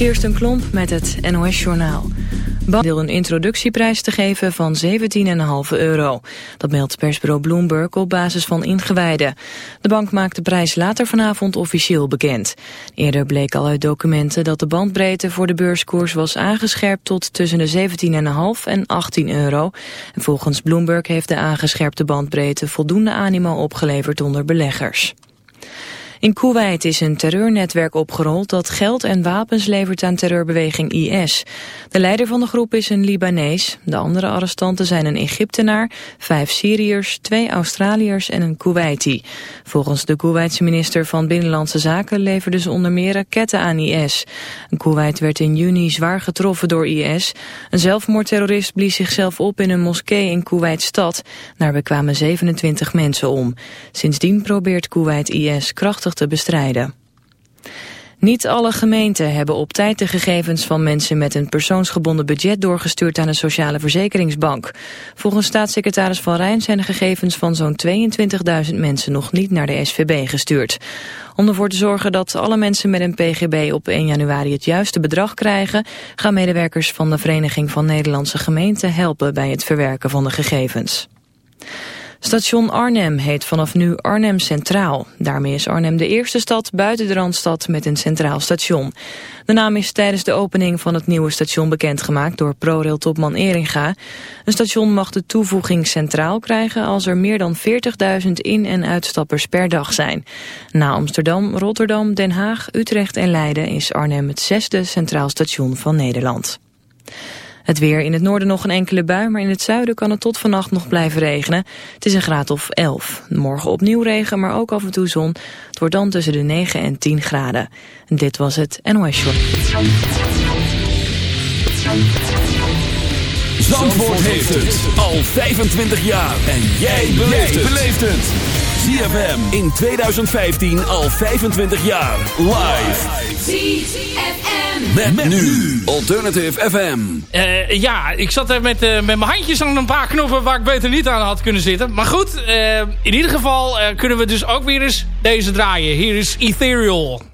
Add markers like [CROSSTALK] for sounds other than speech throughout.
Kirsten Klomp met het NOS-journaal. Bank wil een introductieprijs te geven van 17,5 euro. Dat meldt persbureau Bloomberg op basis van ingewijden. De bank maakt de prijs later vanavond officieel bekend. Eerder bleek al uit documenten dat de bandbreedte voor de beurskoers was aangescherpt tot tussen de 17,5 en 18 euro. En volgens Bloomberg heeft de aangescherpte bandbreedte voldoende animo opgeleverd onder beleggers. In Kuwait is een terreurnetwerk opgerold dat geld en wapens levert aan terreurbeweging IS. De leider van de groep is een Libanees. De andere arrestanten zijn een Egyptenaar, vijf Syriërs, twee Australiërs en een Kuwaiti. Volgens de Kuwaitse minister van Binnenlandse Zaken leverden ze onder meer raketten aan IS. Kuwait werd in juni zwaar getroffen door IS. Een zelfmoordterrorist blies zichzelf op in een moskee in Kuwait-stad. Daar bekwamen 27 mensen om. Sindsdien probeert Kuwait IS krachtig te bestrijden. Niet alle gemeenten hebben op tijd de gegevens van mensen met een persoonsgebonden budget doorgestuurd aan de Sociale Verzekeringsbank. Volgens staatssecretaris Van Rijn zijn de gegevens van zo'n 22.000 mensen nog niet naar de SVB gestuurd. Om ervoor te zorgen dat alle mensen met een PGB op 1 januari het juiste bedrag krijgen, gaan medewerkers van de Vereniging van Nederlandse Gemeenten helpen bij het verwerken van de gegevens. Station Arnhem heet vanaf nu Arnhem Centraal. Daarmee is Arnhem de eerste stad buiten de Randstad met een centraal station. De naam is tijdens de opening van het nieuwe station bekendgemaakt door ProRail-topman Eringa. Een station mag de toevoeging centraal krijgen als er meer dan 40.000 in- en uitstappers per dag zijn. Na Amsterdam, Rotterdam, Den Haag, Utrecht en Leiden is Arnhem het zesde centraal station van Nederland. Het weer in het noorden nog een enkele bui, maar in het zuiden kan het tot vannacht nog blijven regenen. Het is een graad of 11. Morgen opnieuw regen, maar ook af en toe zon. Het wordt dan tussen de 9 en 10 graden. En dit was het NOS Short. Zandvoort heeft het al 25 jaar. En jij beleeft het. ZFM in 2015 al 25 jaar. Live. ZFM. Met, met nu Alternative FM. Uh, ja, ik zat er met, uh, met mijn handjes aan een paar knoppen waar ik beter niet aan had kunnen zitten. Maar goed, uh, in ieder geval kunnen we dus ook weer eens deze draaien. Hier is Ethereal.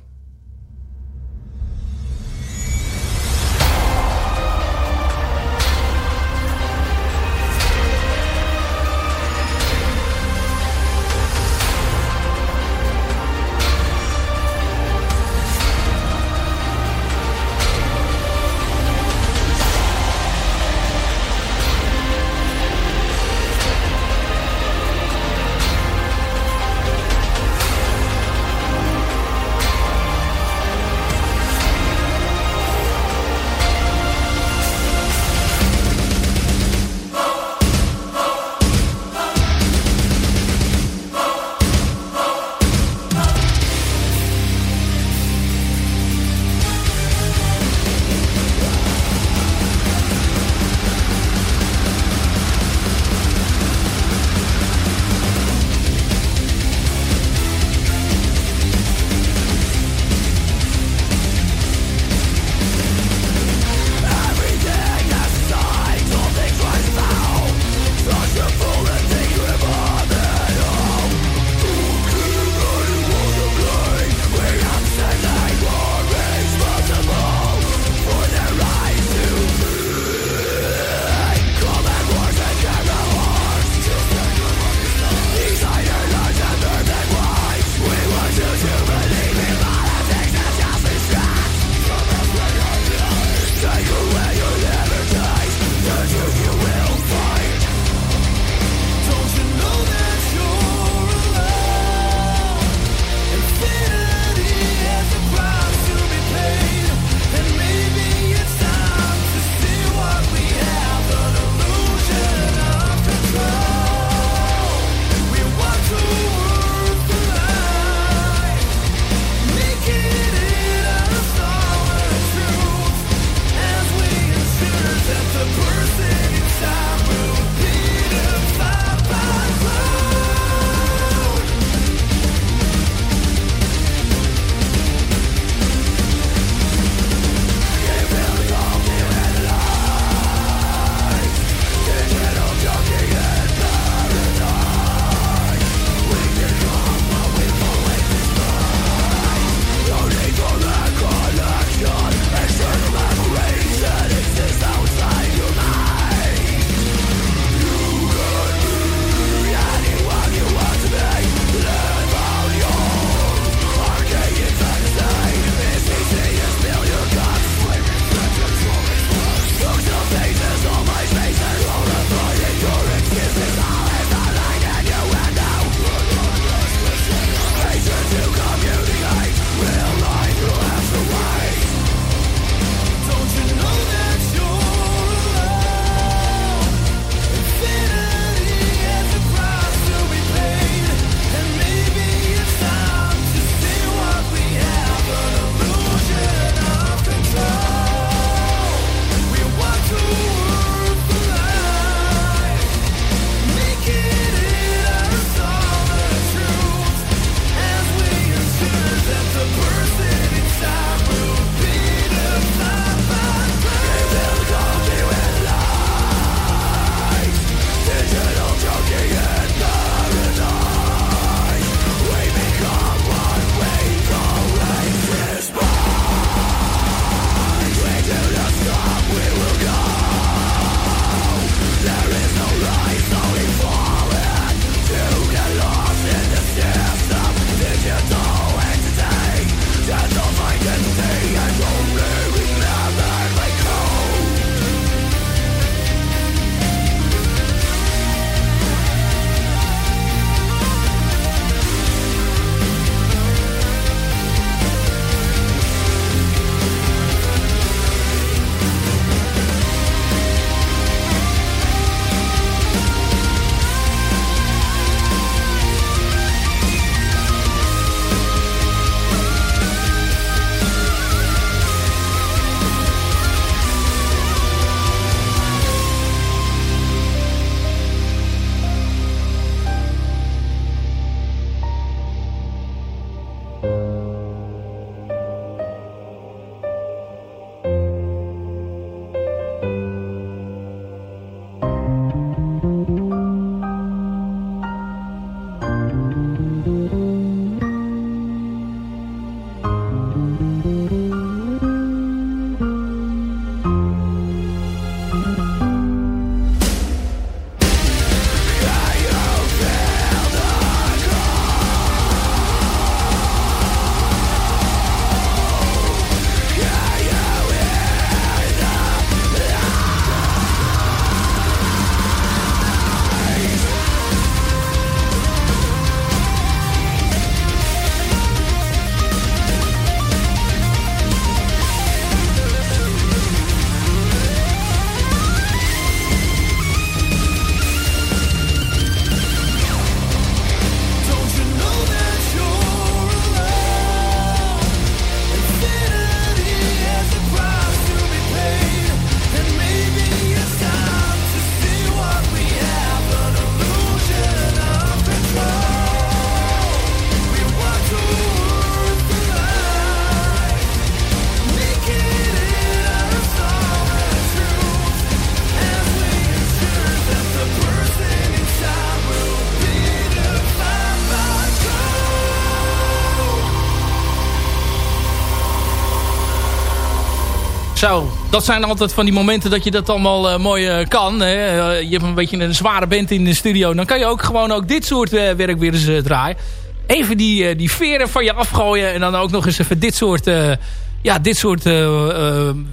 Zo, dat zijn altijd van die momenten dat je dat allemaal uh, mooi kan. Hè? je hebt een beetje een zware band in de studio. Dan kan je ook gewoon ook dit soort werk weer eens draaien. Even die, die veren van je afgooien. En dan ook nog eens even dit soort ja, dit soort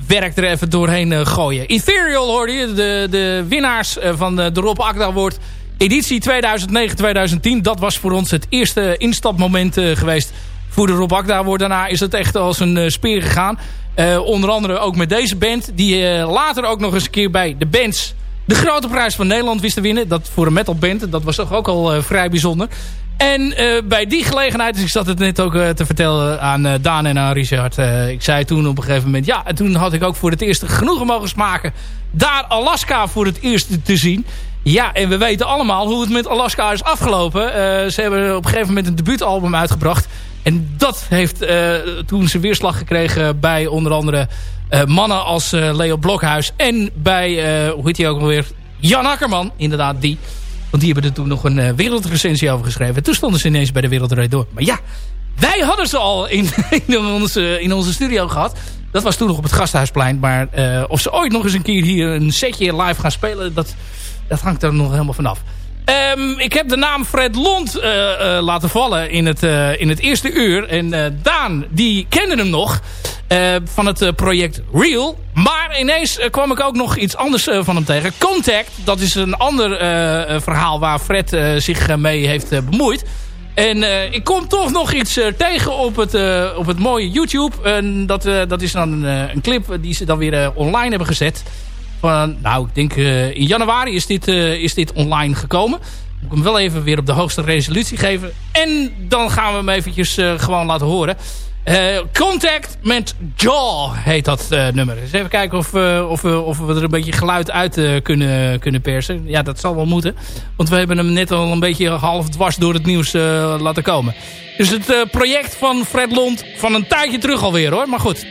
werk er even doorheen gooien. Ethereal hoorde je, de, de winnaars van de, Rob Akda wordt editie 2009-2010. Dat was voor ons het eerste instapmoment geweest voor de Rob Akda wordt. Daarna is het echt als een speer gegaan. onder andere ook met deze band. Die later ook nog eens een keer bij de bands de grote prijs van Nederland wist te winnen. Dat voor een metalband. Dat was toch ook al vrij bijzonder. En bij die gelegenheid, dus ik zat het net ook te vertellen aan uh, Daan en aan Richard. ik zei toen op een gegeven moment, ja, en toen had ik ook voor het eerst genoegen mogen smaken. Daar Alaska voor het eerst te zien. Ja, en we weten allemaal hoe het met Alaska is afgelopen. ze hebben op een gegeven moment een debuutalbum uitgebracht. En dat heeft toen zijn weerslag gekregen bij onder andere mannen als Leo Blokhuis. En bij, hoe heet hij ook alweer, Jan Akkerman, inderdaad die. Want die hebben er toen nog een wereldrecensie over geschreven. Toen stonden ze ineens bij de Wereldrijd door. Maar ja, wij hadden ze al in, [LAUGHS] in, onze, in onze studio gehad. Dat was toen nog op het Gasthuisplein. Maar of ze ooit nog eens een keer hier een setje live gaan spelen... dat, dat hangt er nog helemaal vanaf. Um, ik heb de naam Fred Lond uh, uh, laten vallen in het, uh, in het eerste uur. En Daan, die kende hem nog van het project Real. Maar ineens kwam ik ook nog iets anders van hem tegen. Contact, dat is een ander verhaal waar Fred zich mee heeft bemoeid. En ik kom toch nog iets tegen op het, op het mooie YouTube. En dat, dat is dan een, een clip die ze dan weer online hebben gezet van, nou, ik denk uh, in januari is dit, uh, is dit online gekomen. Moet ik hem wel even weer op de hoogste resolutie geven. En dan gaan we hem eventjes gewoon laten horen. Contact met Jaw heet dat nummer. Even kijken of, of, we, of we er een beetje geluid uit kunnen, kunnen persen. Ja, dat zal wel moeten. Want we hebben hem net al een beetje half dwars door het nieuws laten komen. Dus het project van Fred Lond van een tijdje terug alweer hoor. Maar goed,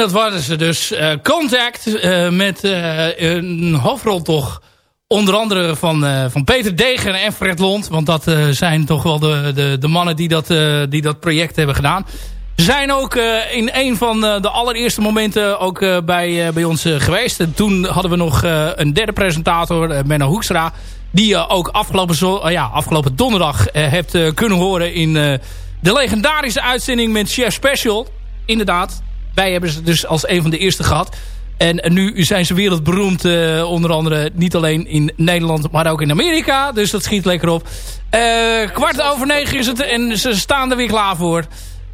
dat waren ze dus. Uh, Contact uh, met uh, een hoofdrol toch onder andere van, van Peter Degen en Fred Lond. Want dat zijn toch wel de, de, de mannen die dat, die dat project hebben gedaan. Ze zijn ook in een van de allereerste momenten ook bij, bij ons geweest. En toen hadden we nog een derde presentator, Menno Hoekstra. Die je ook afgelopen, zo, ja, afgelopen donderdag hebt kunnen horen in de legendarische uitzending met Chef Special. Inderdaad, wij hebben ze dus als een van de eerste gehad. En nu zijn ze wereldberoemd, uh, onder andere niet alleen in Nederland, maar ook in Amerika. Dus dat schiet lekker op. Uh, kwart over negen is het en ze staan er weer klaar voor.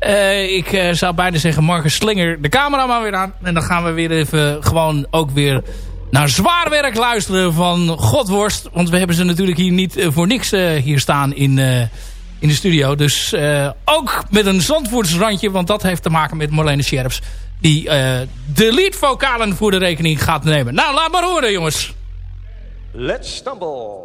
Uh, ik zou bijna zeggen, Marcus Slinger de camera maar weer aan. En dan gaan we weer even gewoon ook weer naar zwaar werk luisteren van Godworst. Want we hebben ze natuurlijk hier niet voor niks hier staan in in de studio. Dus uh, ook met een Zandvoortsrandje, want dat heeft te maken met Marlene Scherps. Die uh, de leadvokalen voor de rekening gaat nemen. Nou, laat maar horen jongens. Let's stumble.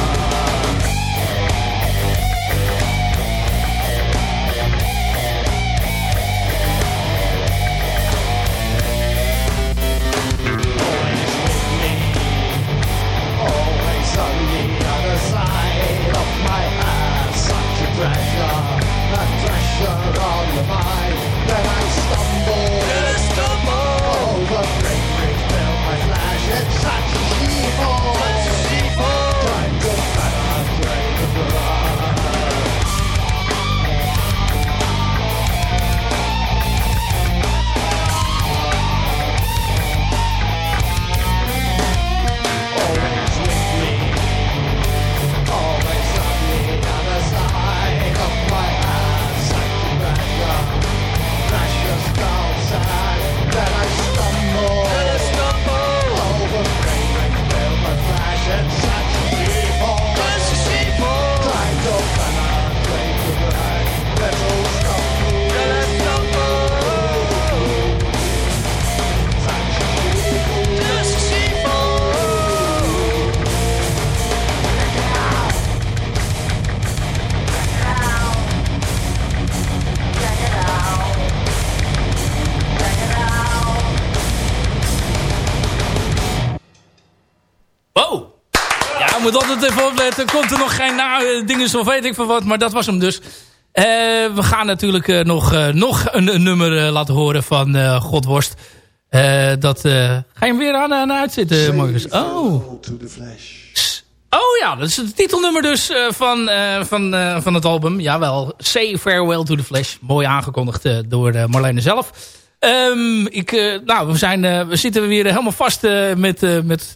moet altijd even opletten. Komt er nog geen nou, dingen zo weet ik van wat. Maar dat was hem dus. Uh, we gaan natuurlijk uh, nog, uh, nog een, een nummer laten horen van Godworst. dat, ga je hem weer aan, aan uitzitten, Marcus? Oh. Oh ja, dat is het titelnummer dus van, van, van het album. Jawel, Say Farewell to the Flash. Mooi aangekondigd door Marlene zelf. Um, ik, nou, we, zijn, we zitten weer helemaal vast met, met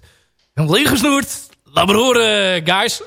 helemaal ingesnoerd. Laat maar horen, guys.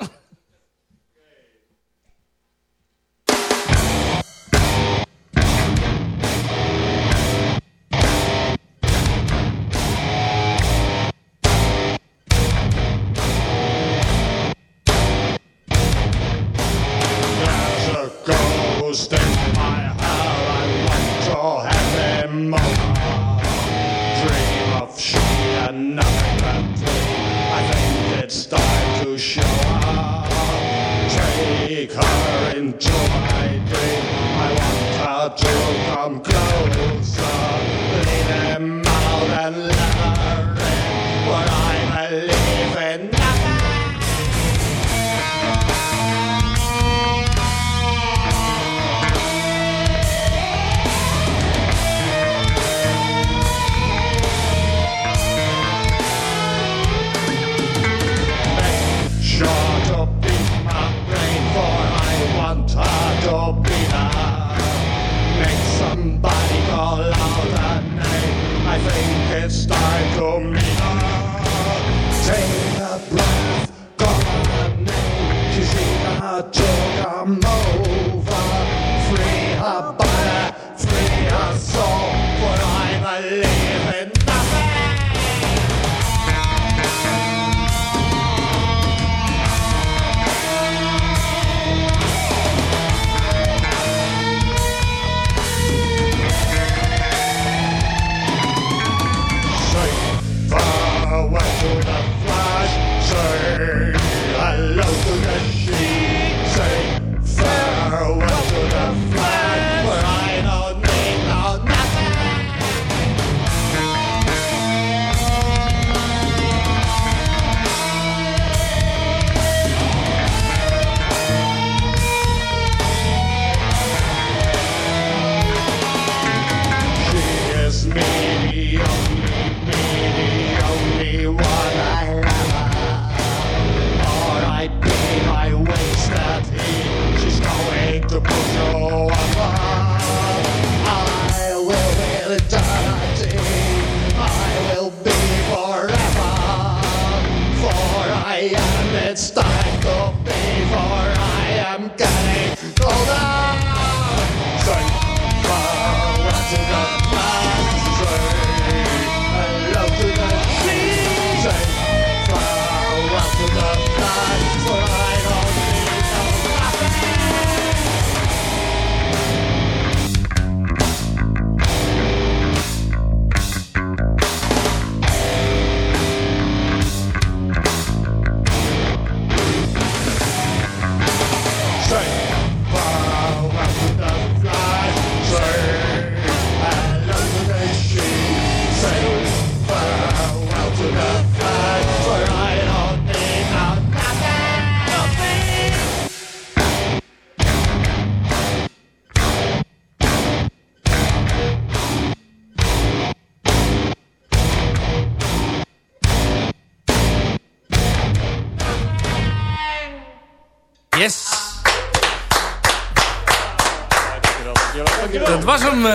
what Hold on! Sorry.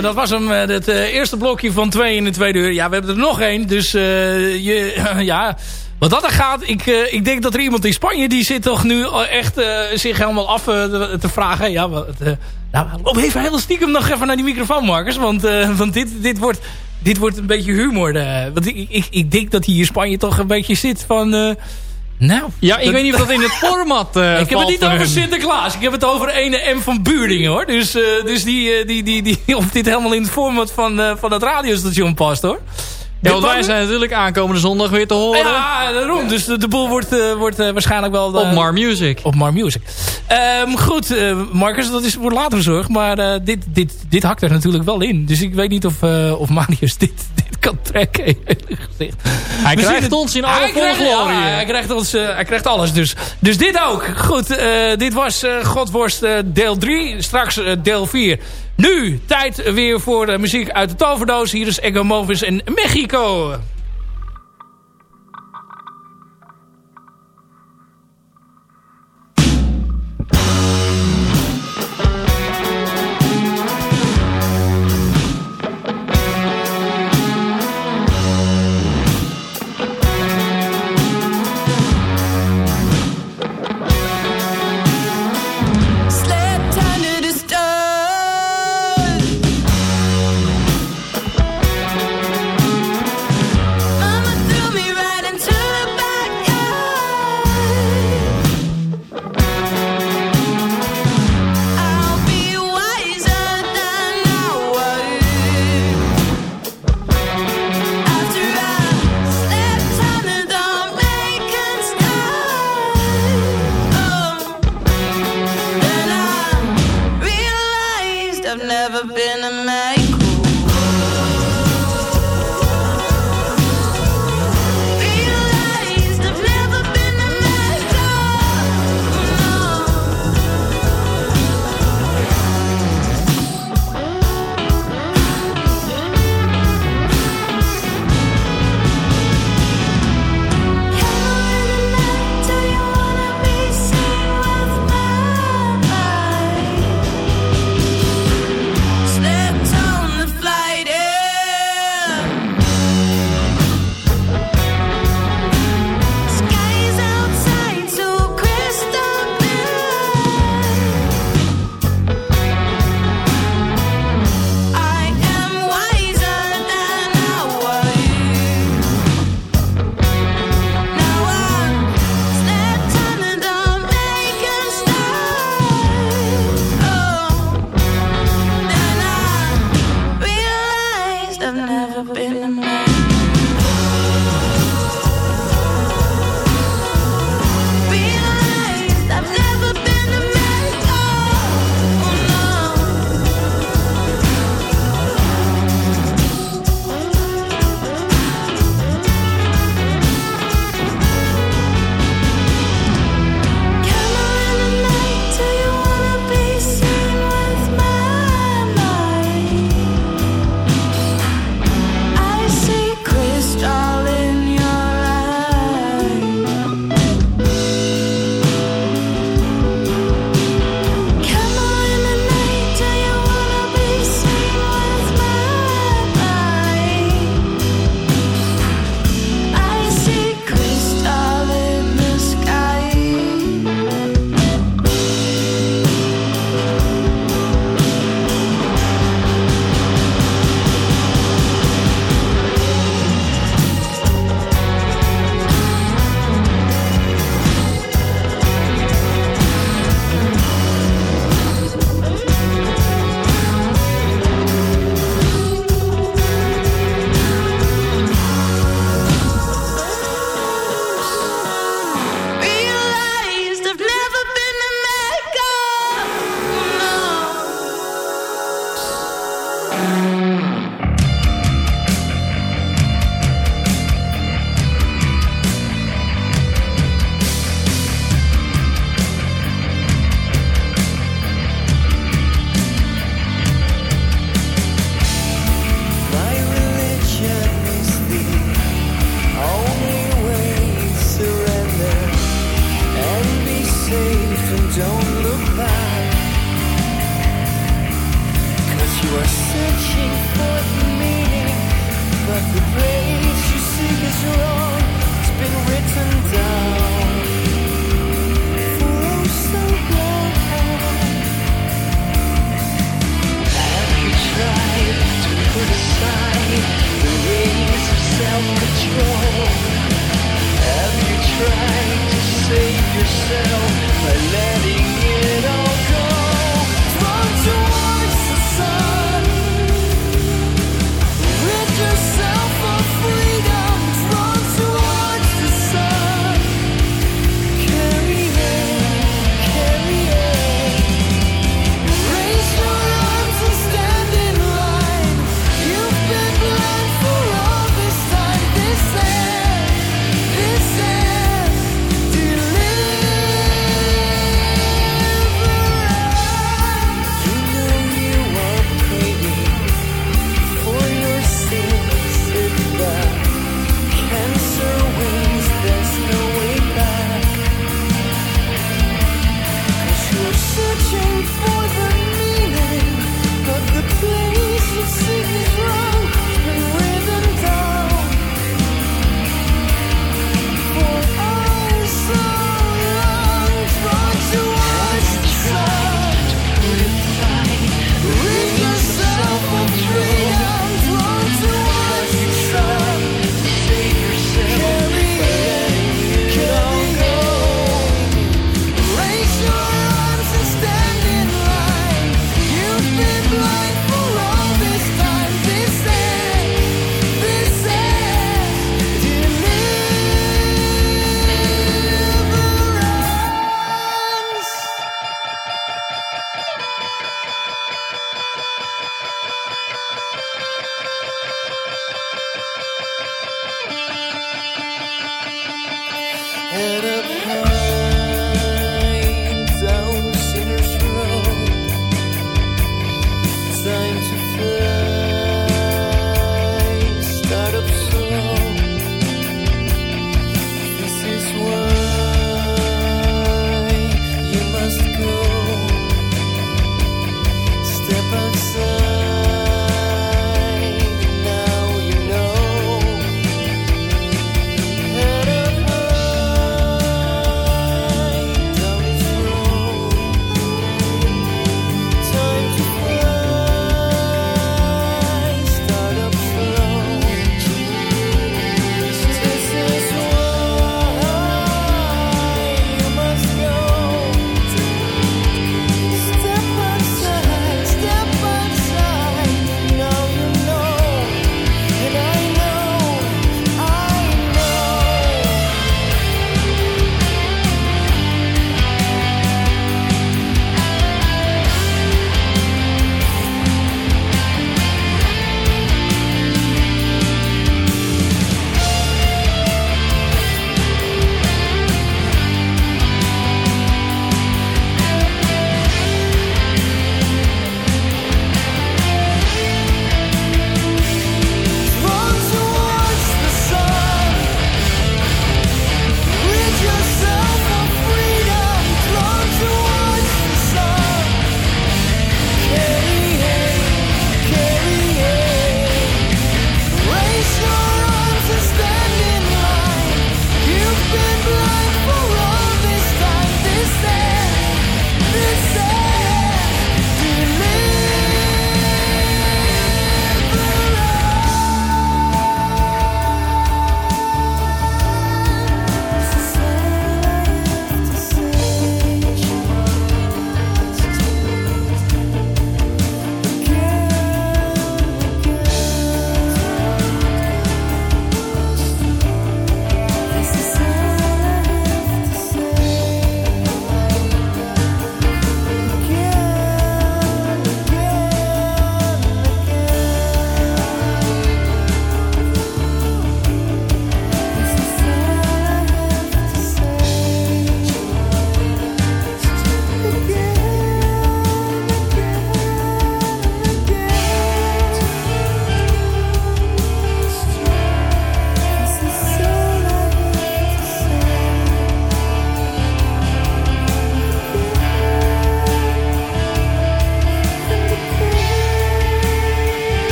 Dat was hem, eh, dat was hem eh, het eh, eerste blokje van twee in de tweede uur. Ja, we hebben er nog één. Dus je, [LAUGHS] ja, wat dat er gaat, ik, ik denk dat er iemand in Spanje... die zit toch nu echt zich helemaal af te- vragen. Ja, wat, eh, nou, loop even heel stiekem nog even naar die microfoon, Marcus. Want, [LAUGHS] want dit, dit, wordt, dit wordt een beetje humor. want ik, ik, ik denk dat hij in Spanje toch een beetje zit van... eh, nou, Ja, ik dat- weet niet of dat in het [LAUGHS] format eh ik heb het niet over hun. Sinterklaas. Ik heb het over ene M van Buurdingen hoor. Dus, eh, dus die, eh, die, die, die, [LAUGHS] of dit helemaal in het format van, eh, van het radiostation past hoor. Ja, want wij zijn natuurlijk aankomende zondag weer te horen Ja, daarom. Dus de, de boel wordt, eh, wordt eh, waarschijnlijk wel... eh, op Mar Music. op Mar Music. Ehm, goed, eh, Marcus, dat is voor later zorg. Maar eh, dit, dit, dit hakt er natuurlijk wel in. Dus ik weet niet of, eh, of Marius dit kan trekken. gezegd. Hij We krijgt ons in alle volle glorie. ja, hij, krijgt ons, hij krijgt alles dus. Dus dit ook. Goed, eh, dit was eh, Godworst eh, deel 3. Straks deel 4. Nu tijd weer voor de muziek uit de toverdoos. Hier is Ego Movis en Mexico.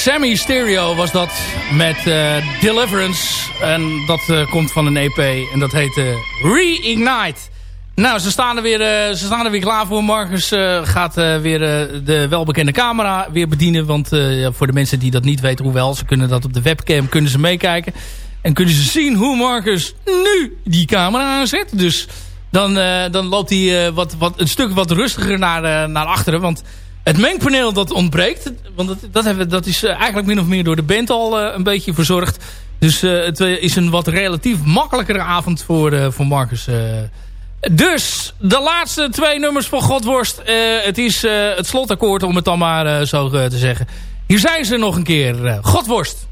Sammy Stereo was dat met uh, Deliverance. En dat uh, komt van een EP en dat heet uh, Reignite. Nou, ze staan, er weer, ze staan er weer klaar voor. Marcus gaat weer de welbekende camera weer bedienen. Want voor de mensen die dat niet weten, hoewel, ze kunnen dat op de webcam kunnen ze meekijken. En kunnen ze zien hoe Marcus nu die camera aanzet. Dus dan, dan loopt hij wat, wat, een stuk wat rustiger naar, naar achteren. Want het mengpaneel dat ontbreekt. Want dat, dat, hebben, dat is eh, eigenlijk min of meer door de band al uh, een beetje verzorgd. Dus uh, het is een wat relatief makkelijkere avond voor, voor Marcus. Dus de laatste twee nummers van Godworst. het is het slotakkoord om het dan maar zo te zeggen. Hier zijn ze nog een keer. Godworst.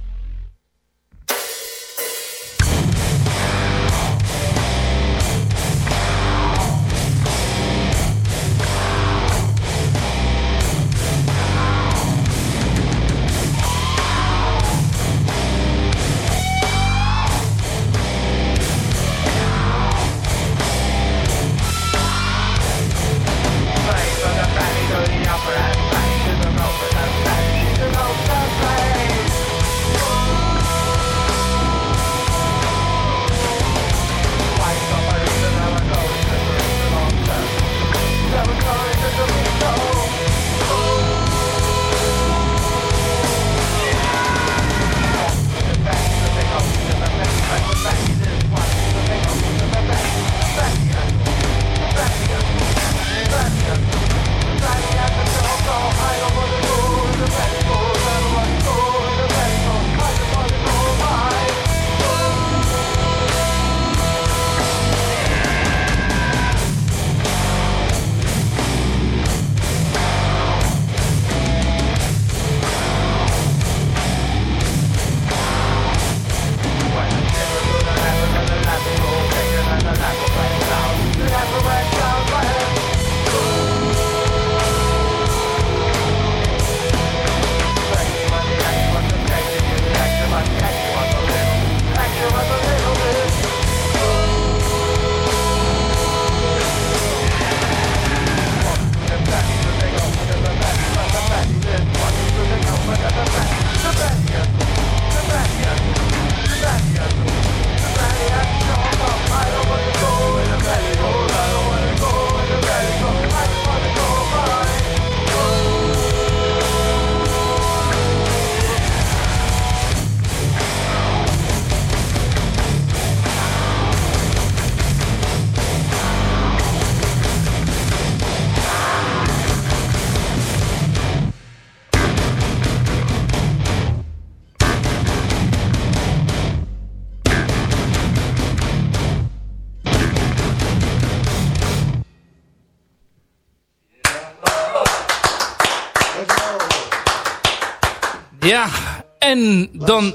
En dan,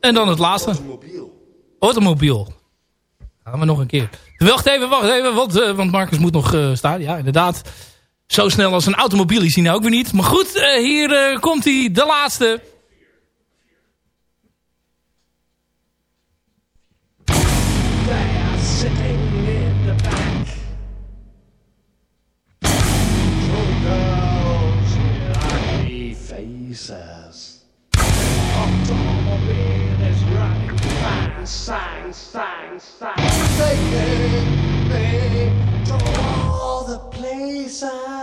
en dan het laatste. Automobiel. Automobiel. Gaan we nog een keer. Wacht even, wacht even, want, uh, want Marcus moet nog uh, staan. Ja, inderdaad. Zo snel als een automobiel is hij nou ook weer niet. Maar goed, uh, hier komt hij, de laatste. passar.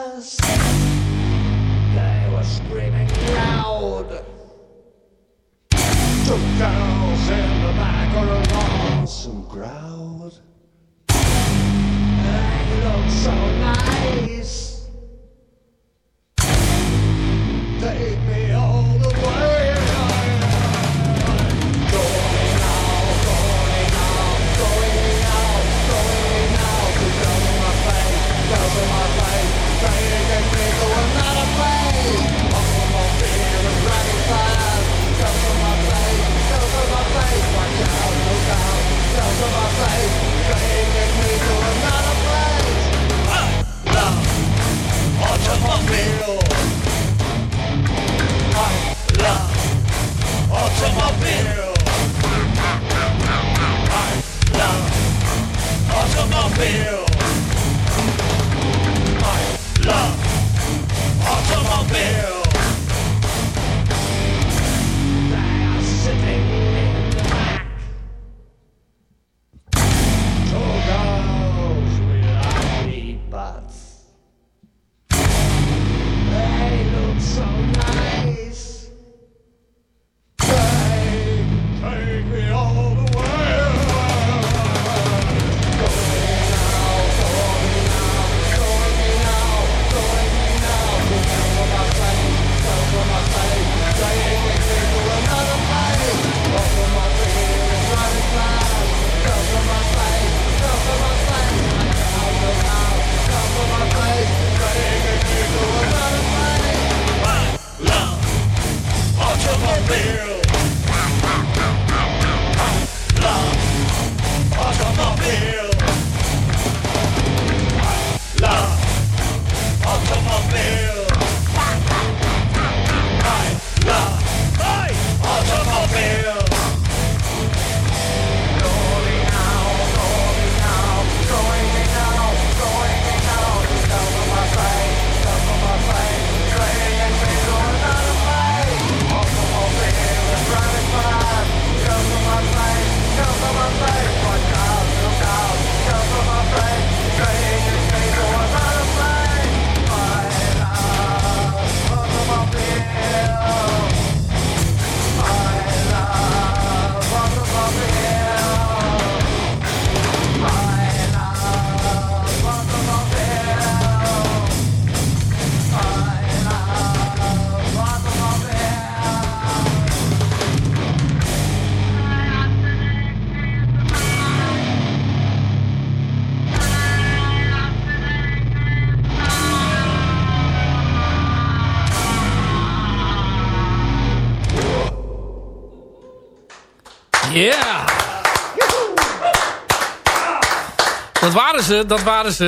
Dat waren ze.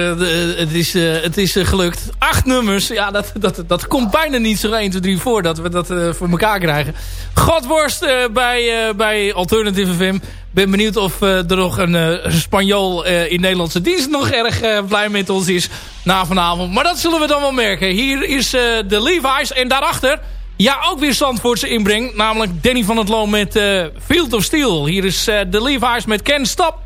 Het is, eh, het is eh, gelukt. Acht nummers, ja, dat, dat, dat komt bijna niet zo 1, 2, 3 voor dat we dat eh, voor elkaar krijgen. Godworst bij, bij Alternative FM. Ben benieuwd of er nog een Spanjool in Nederlandse dienst nog erg blij met ons is na vanavond. Maar dat zullen we dan wel merken. Hier is de Levi's en daarachter... Ja, ook weer Zandvoortse inbreng. Namelijk Danny van het Loon met Field of Steel. Hier is de Levi's met Ken Stop.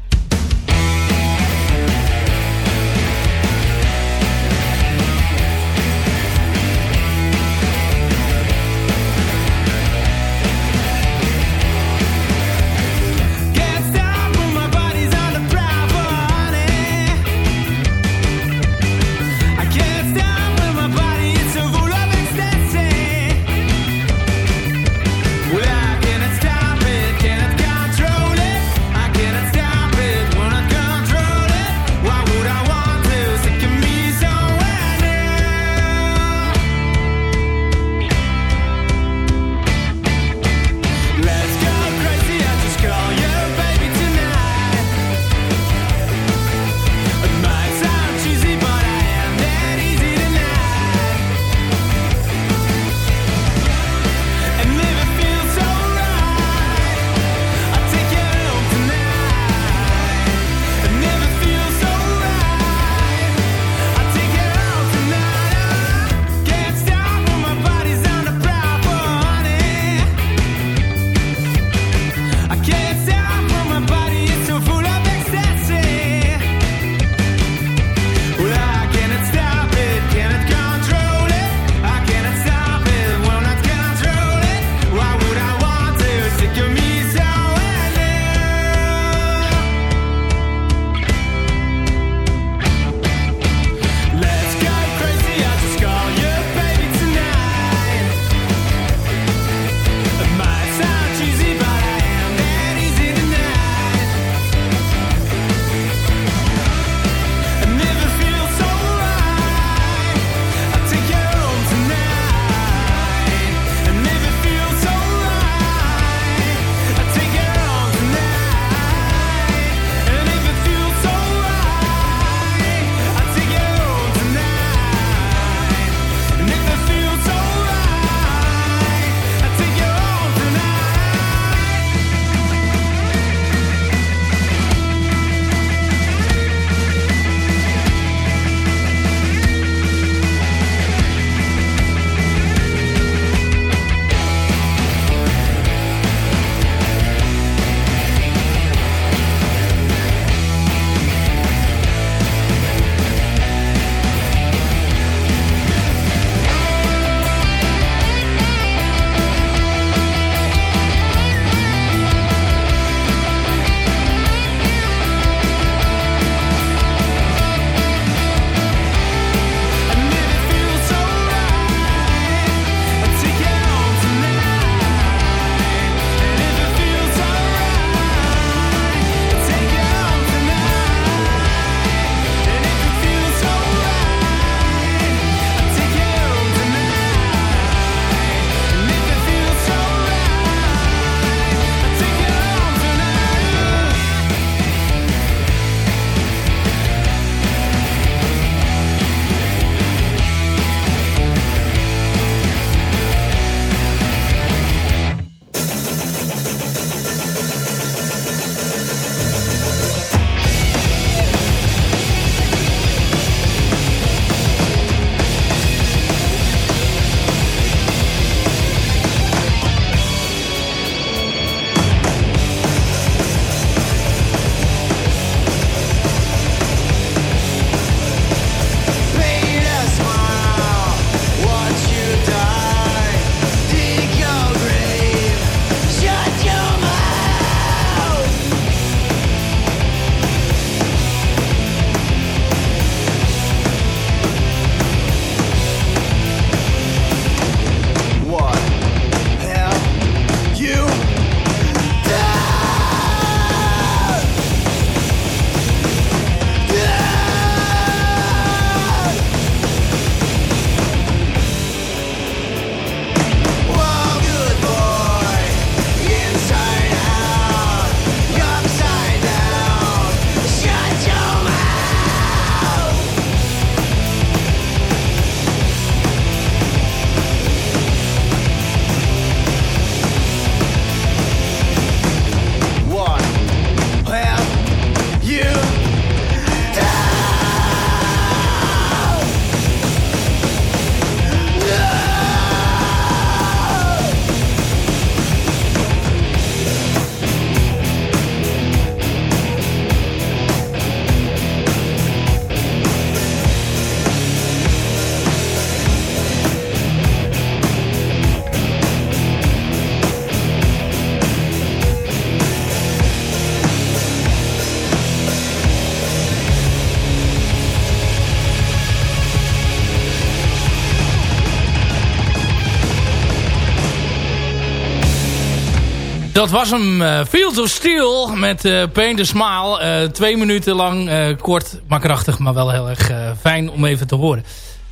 Dat was hem. eh, Fields of Steel met eh Paint a Smile. Eh, twee minuten lang. eh, kort, maar krachtig. Maar wel heel erg eh, fijn om even te horen.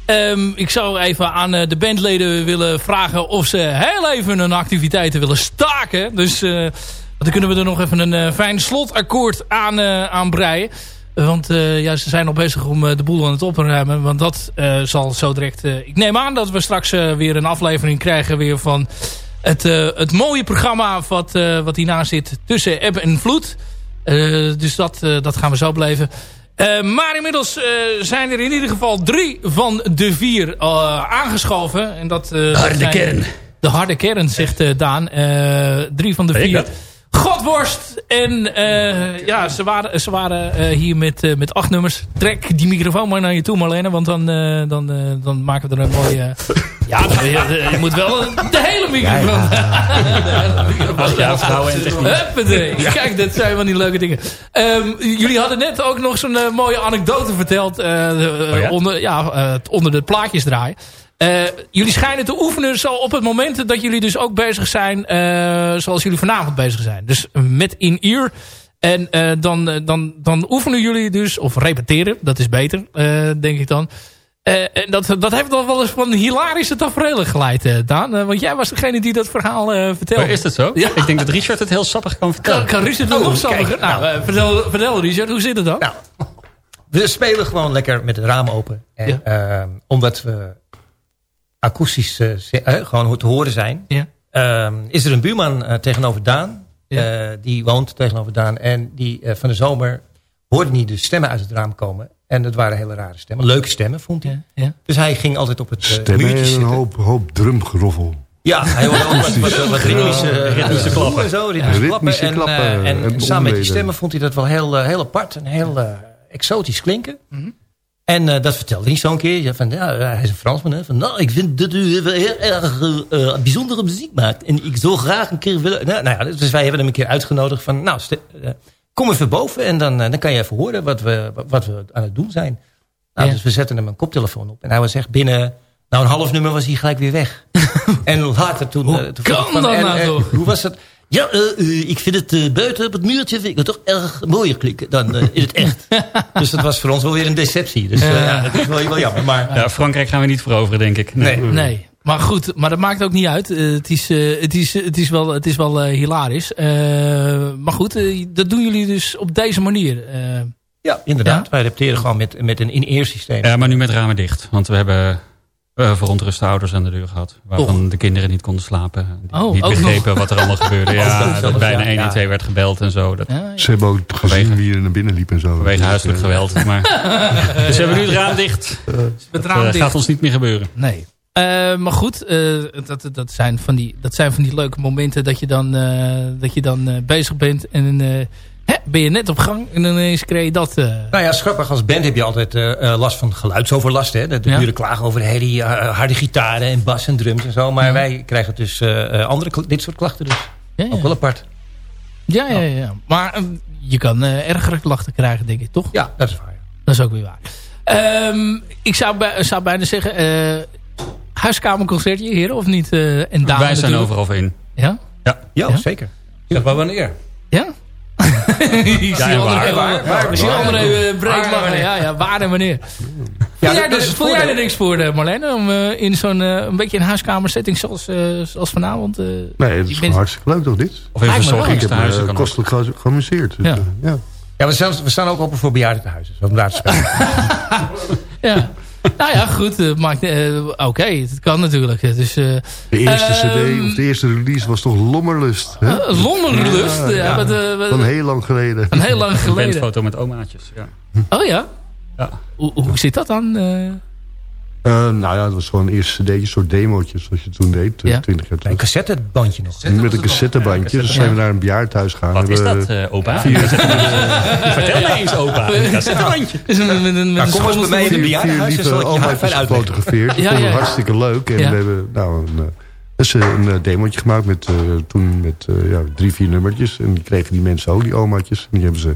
Ehm, ik zou even aan eh, de bandleden willen vragen... of ze heel even hun activiteiten willen staken. Dus eh, dan kunnen we er nog even een eh, fijn slotakkoord aan, eh aan breien. Want eh, ja, ze zijn al bezig om eh, de boel aan het opruimen. Want dat eh, zal zo direct... eh, ik neem aan dat we straks eh, weer een aflevering krijgen weer van het, eh, het mooie programma wat, eh, wat hiernaast zit tussen eb en vloed. Eh, dus dat, dat gaan we zo. Eh, maar inmiddels zijn er in ieder geval drie van de vier aangeschoven. En dat, zijn- kern. De harde kern, zegt Daan. Drie van de Weet vier. dat? Godworst. En ja, ze waren, ze waren hier met, met acht nummers. Trek die microfoon maar naar je toe, Marlene. Want dan, dan, dan maken we er een mooie... ja, nou, je, je moet wel de hele microfoon... Ja, [LAUGHS] vrouwen en techniek. Kijk, dat zijn van die leuke dingen. Ehm, jullie hadden net ook nog zo'n eh, mooie anekdote verteld. eh, eh, Oh ja? Onder, ja, onder de plaatjes draaien. Jullie schijnen te oefenen zo op het moment dat jullie dus ook bezig zijn... zoals jullie vanavond bezig zijn. Dus met in-ear. En dan, dan, dan oefenen jullie dus, of repeteren, dat is beter, denk ik dan. Eh, en dat, dat heeft toch wel eens van hilarische tafereelen geleid, eh, Daan. Eh, want jij was degene die dat verhaal eh, vertelde. Maar is dat zo? Ja. Ik denk dat Richard het heel sappig kan Kan, vertellen. kan Richard Oh, het nog kijk, sappiger? Nou, nou. vertel, vertel Richard, hoe zit het dan? Nou, we spelen gewoon lekker met het raam open. En, Ja. ehm, omdat we akoestisch ze- gewoon te horen zijn... Ja. ehm, is er een buurman tegenover Daan. Ja. eh, die woont tegenover Daan. En die eh, van de zomer hoorde hij de stemmen uit het raam komen. En dat waren hele rare stemmen. Leuke stemmen, vond hij. Ja, ja. Dus hij ging altijd op het eh, Stemmen muurtje en een hoop, hoop drumgeroffel. Ja, hij hoorde ook wat, wat, wat ritmische, ritmische klappen. En zo, ritmische Ja. klappen. Ritmische En, klappen eh, en, en samen met die stemmen vond hij dat wel heel, eh, heel apart en heel eh, exotisch klinken. Mhm. En eh, dat vertelde hij zo een keer. Ja, van, ja, hij is een Fransman. Hè, van, nou, ik vind dat u wel heel erg bijzondere muziek maakt. En ik zou graag een keer willen... Nou, nou ja, dus wij hebben hem een keer uitgenodigd van... Nou, kom even boven en dan, eh, dan kan je even horen wat we, wat we aan het doen zijn. Nou, Ja. Dus we zetten hem een koptelefoon op. En hij was echt binnen... Nou, een half nummer was hij gelijk weer weg. [LAUGHS] en later toen... Hoe eh, toen kan van, dat en, nou eh, toch? Hoe was het? Ja, ik vind het eh, buiten op het muurtje vind ik het toch erg mooier klikken dan eh, in het echt. [LAUGHS] dus dat was voor ons wel weer een deceptie. Dus eh, Ja. ja, dat is wel, wel jammer. Maar Ja, Frankrijk gaan we niet veroveren, denk ik. nee. Nee, maar goed, maar dat maakt ook niet uit. Eh, het, is, eh, het, is, het is wel, het is wel eh, hilarisch. Eh, maar goed, dat doen jullie dus op deze manier. Eh, Ja, inderdaad. Ja? Wij repeteren gewoon met, met een in-ear systeem. Ja, maar nu met ramen dicht. Want we hebben eh verontruste ouders aan de deur gehad. Waarvan de kinderen niet konden slapen. Die Oh, niet begrepen wat er allemaal gebeurde. [LAUGHS] Ja, dat dat bijna ja. 1 en Ja. 2 werd gebeld en zo. Dat, ja, ja. Ze hebben ook gezien Vanwege- wie er naar binnen liep en zo. vanwege huiselijk geweld. Maar, [LAUGHS] dus we hebben nu het raam dicht. Het Dat raam dicht. gaat ons niet meer gebeuren. Nee. Eh, maar goed, eh, dat, dat, zijn van die, dat zijn van die leuke momenten dat je dan, eh, dat je dan bezig bent. En hè, ben je net op gang en dan ineens kreeg je dat. Nou ja, grappig. Als band heb je altijd last van geluidsoverlast. Hè? De, Ja. buren klagen over herrie, harde gitaren en bas en drums en zo. Maar Ja. wij krijgen dus andere, dit soort klachten dus. ja. Ook wel apart. ja, ja, ja. Maar eh, je kan ergere klachten krijgen, denk ik, toch? Ja, dat is waar. Dat is ook weer waar. Ehm, ik zou, bij- zou bijna zeggen... huiskamerconcertje, heren, of niet? Eh en Wij zijn natuurlijk. overal in. Ja? Ja, Ja? zeker. Zeg maar wanneer? Ja? ik zie en André waar? even- Waar? Waar? ik zie Waar? André eh, breed lachen. Ja, ja, waar en wanneer. Ja, voel jij, er, het voel jij er niks voor, eh, Marlene? Om in zo'n een beetje een huiskamersetting zoals, eh, zoals vanavond... eh, Nee, dat je is hartstikke leuk toch dit? Of me wel. Ik heb me kostelijk ge- geamuseerd. Dus, Ja. ja. Ja, we staan, we staan ook open voor bejaardentehuizen. Om daar te spelen. [LAUGHS] ja. [LAUGHS] nou ja, goed. eh, maakt, eh, Oké, het kan natuurlijk. Dus, eh, De eerste Ehm, cd of de eerste release was toch Lommerlust? Hè? Longerlust. Ja, eh, Van heel lang geleden. een heel lang Een geleden. bandfoto met omaatjes. Ja. Oh ja? Ja. Hoe, hoe zit dat dan? Eh? Eh, nou ja, het was gewoon een eerste cd'tje, een soort demootjes zoals je toen deed, Ja. 20 jaar Een terug. cassettebandje nog. Met een cassettebandje. Dus zijn we naar een bejaardentehuis gegaan. Wat is dat, eh, opa? [LAUGHS] Vertel mij eens, opa. Een cassettebandje. Is een, met een, met een Nou, kom eens bij mij in een bejaardenhuis. Dan zal ik je haar omaatjes verder uitleggen. gefotografeerd. Dat Ja, vonden we ja, ja. hartstikke leuk. En Ja. we hebben nou, een, eh, dus eh, een eh, demootje gemaakt met, eh, toen met eh, ja, drie, vier nummertjes. En die kregen die mensen ook, die omaatjes. En die hebben ze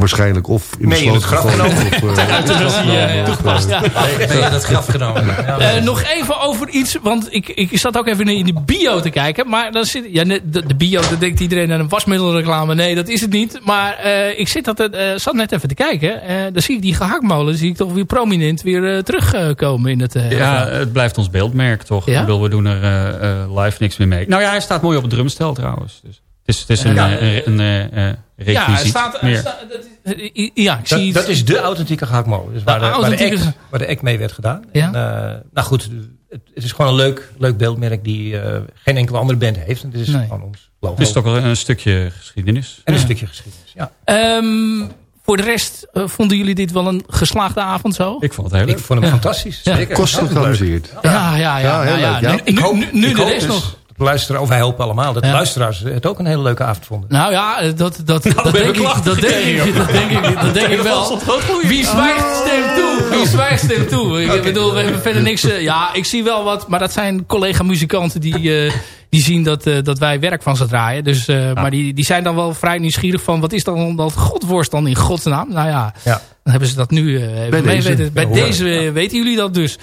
Waarschijnlijk of in de Mee in het sloot gegooid, of, eh, [LAUGHS] Euthanasie, toegepast. Ja. Ben je in het graf genomen? Ja. Eh, nog even over iets, want ik, ik zat ook even in de bio te kijken. Maar dan zit, ja, de, de bio, dan denkt iedereen aan een wasmiddelreclame. Nee, dat is het niet. Maar eh, ik zit dat, eh, zat net even te kijken. Eh, dan zie ik die gehaktmolen, zie ik toch weer prominent weer terugkomen in het... eh, Ja, het blijft ons beeldmerk toch. Ja? Ik bedoel, we doen er eh, eh, live niks meer mee. Nou ja, hij staat mooi op het drumstel trouwens. Dus het is, het is een, Ja. een, een, ja, er staat, er dat is- eh, ja, ik zie Dat, dat is de authentieke gehaktmolen. Dus waar, de, waar, de authentieke- act, waar de act mee werd gedaan. Ja. En, eh, nou goed, het, het is gewoon een leuk, leuk beeldmerk die eh, geen enkele andere band heeft. En dit is Nee. gewoon ons logo. Het is toch wel een stukje geschiedenis. En een stukje geschiedenis. Ja. Ehm, voor de rest, vonden jullie dit wel een geslaagde avond zo? Ik vond het heel Ik vond hem Ja. fantastisch. Ja. Zeker. Kostelijk geamuseerd. Ja, ja, ja. Ja, heel nou ja, leuk, ja. Nu, Ik hoop, nu, nu ik de rest dus nog. Dat luisteraars, of wij hopen allemaal, dat de luisteraars het ook een hele leuke avond vonden. Nou ja, dat, dat, dat, denk, hebben ik, klachten dat, denk, ik, dat, denk, ik, dat denk ik wel. Wie zwijgt stemt toe. Wie zwijgt stemt toe. Ik bedoel, we hebben verder niks... eh, ja, ik zie wel wat, maar dat zijn collega-muzikanten die, eh, die zien dat, eh, dat wij werk van ze draaien. Dus, eh, Maar die, die zijn dan wel vrij nieuwsgierig van... wat is dan dat godworst dan in godsnaam? Nou ja, Ja. dan hebben ze dat nu eh, Bij mee deze. weten. Bij deze eh, weten jullie dat dus.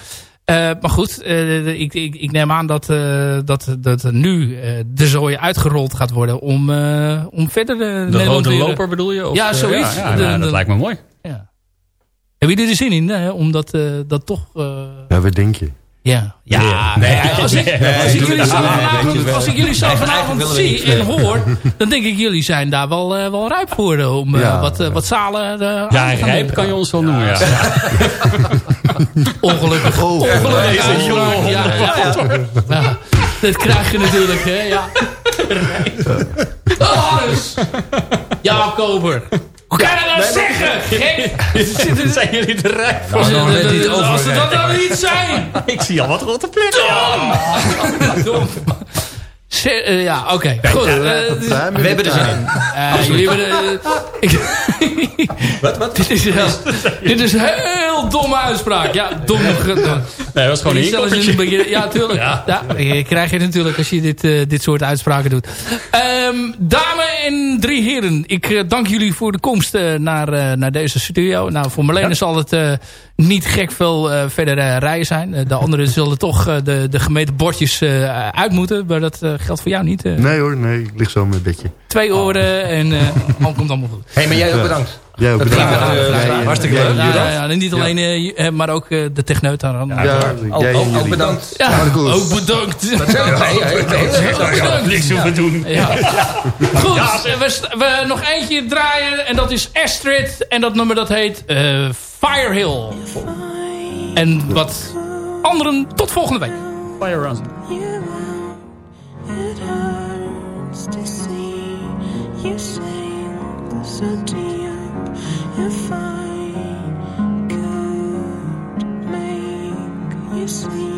Eh, maar goed, eh, ik, ik, ik neem aan dat, eh, dat, dat er nu eh, de zooi uitgerold gaat worden om, eh, om verder De Nederland rode weer- loper bedoel je? Of, Ja, zoiets. Ja, ja, De- de- dat lijkt me mooi. Ja. Hebben jullie er zin in, hè? om dat, eh, dat toch... eh, Ja, wat denk je? ja, ja. Nee, als, ik, als, ik jullie zo vanavond, als ik jullie zo vanavond zie en hoor, dan denk ik jullie zijn daar wel, wel rijp voor om eh, Ja. wat, wat zalen aan Ja, te gaan rijp kan je ons wel noemen, ja. [LAUGHS] [LAUGHS] [LAUGHS] Ongelukkig. Oh, Ongelukkig. Ja, ja, ja, ja. Dat krijg je natuurlijk, hè. Ja. Oh, Hannes. Ja, Koper. Hoe kan je dat nou zeggen? Gek. [LAUGHS] Zijn jullie de rijp Als Nou, Als het dat nou niet zijn. Ik zie al wat rotte plekken. Dom. Se- eh, ja, oké. Goed. eh, dus- We hebben er zin in. eh, jullie [LAUGHS] Wat, wat? dit, is, [LAUGHS] dit is een heel domme uitspraak. Ja, dom. Nee, dat was gewoon een beetje- Ja, tuurlijk. Ja. je krijg je natuurlijk als je dit, eh, dit soort uitspraken doet. Ehm dames en drie heren. Ik dank jullie voor de komst eh, naar, eh, naar deze studio. Nou, voor Marlene zal het eh, niet gek veel eh, verder rijden zijn. Eh, de [LAUGHS] anderen zullen toch eh, de, de gemeten bordjes eh, uit moeten. Maar dat eh, geldt voor jou niet. eh. Nee hoor, nee, ik lig zo in mijn bedje. Twee oren en eh al [LAUGHS] komt allemaal goed. Hé, maar jij ook bedankt. Jij ook Dat bedankt. ging, eh, Jij, eh, hartstikke leuk. en Ja, ja, ja, niet alleen, eh, eh, maar ook eh, de techneut daar aan. Ja, Ook, bedankt. Ja, ook bedankt. Nee, Bedankt. Niks hoeven doen. Ja. Goed, we, nog eentje draaien en dat is Astrid. En dat nummer dat heet eh Firehill. En wat anderen tot volgende week. Fire. It hurts to see you deep. If I could make you see